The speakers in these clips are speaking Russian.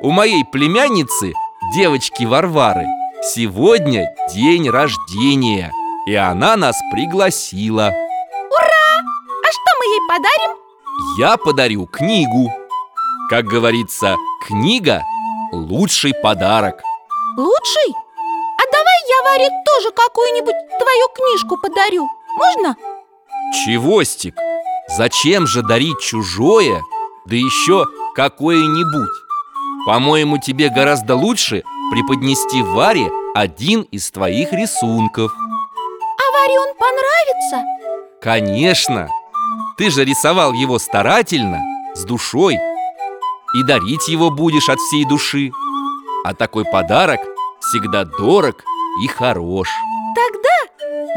У моей племянницы, девочки Варвары, сегодня день рождения И она нас пригласила А что мы ей подарим? Я подарю книгу Как говорится, книга – лучший подарок Лучший? А давай я Варе тоже какую-нибудь твою книжку подарю Можно? Чего, Стик? Зачем же дарить чужое, да еще какое-нибудь? По-моему, тебе гораздо лучше преподнести Варе один из твоих рисунков А Варе он понравится? Конечно! Ты же рисовал его старательно, с душой И дарить его будешь от всей души А такой подарок всегда дорог и хорош Тогда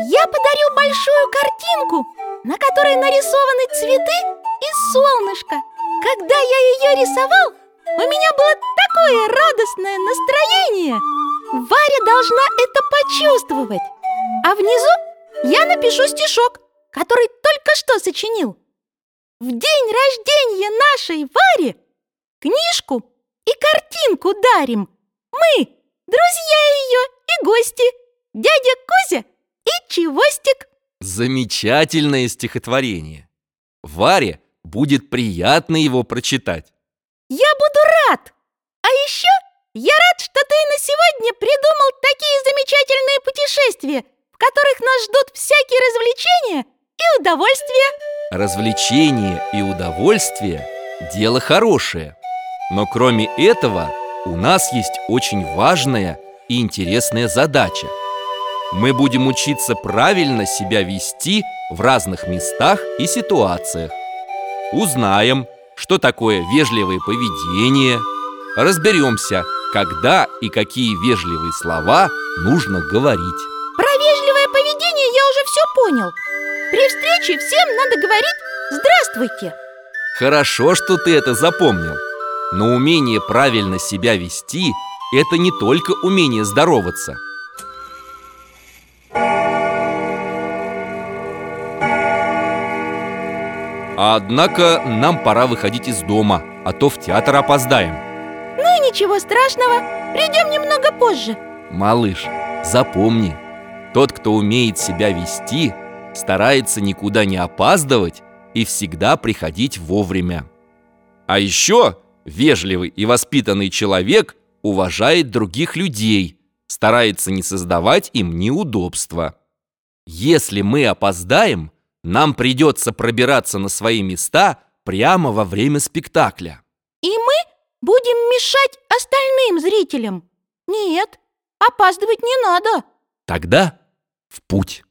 я подарю большую картинку, на которой нарисованы цветы и солнышко. Когда я ее рисовал, у меня было такое радостное настроение. Варя должна это почувствовать. А внизу я напишу стишок, который только что сочинил. В день рождения нашей Варе книжку и картинку дарим. Мы, друзья ее и гости, дядя Кузя и Чевостик. Замечательное стихотворение Варе будет приятно его прочитать Я буду рад! А еще я рад, что ты на сегодня придумал такие замечательные путешествия, в которых нас ждут всякие развлечения и удовольствия. Развлечение и удовольствие – дело хорошее Но кроме этого у нас есть очень важная и интересная задача Мы будем учиться правильно себя вести в разных местах и ситуациях Узнаем, что такое вежливое поведение Разберемся, когда и какие вежливые слова нужно говорить Про вежливое поведение я уже все понял. При встрече всем надо говорить «Здравствуйте». Хорошо, что ты это запомнил Но умение правильно себя вести – это не только умение здороваться Однако нам пора выходить из дома, а то в театр опоздаем Ну и ничего страшного, придем немного позже. Малыш, запомни, тот, кто умеет себя вести, старается никуда не опаздывать и всегда приходить вовремя. А еще вежливый и воспитанный человек уважает других людей, старается не создавать им неудобства. Если мы опоздаем, нам придется пробираться на свои места прямо во время спектакля. И мы будем мешать остальным зрителям. Нет, опаздывать не надо. Тогда в путь.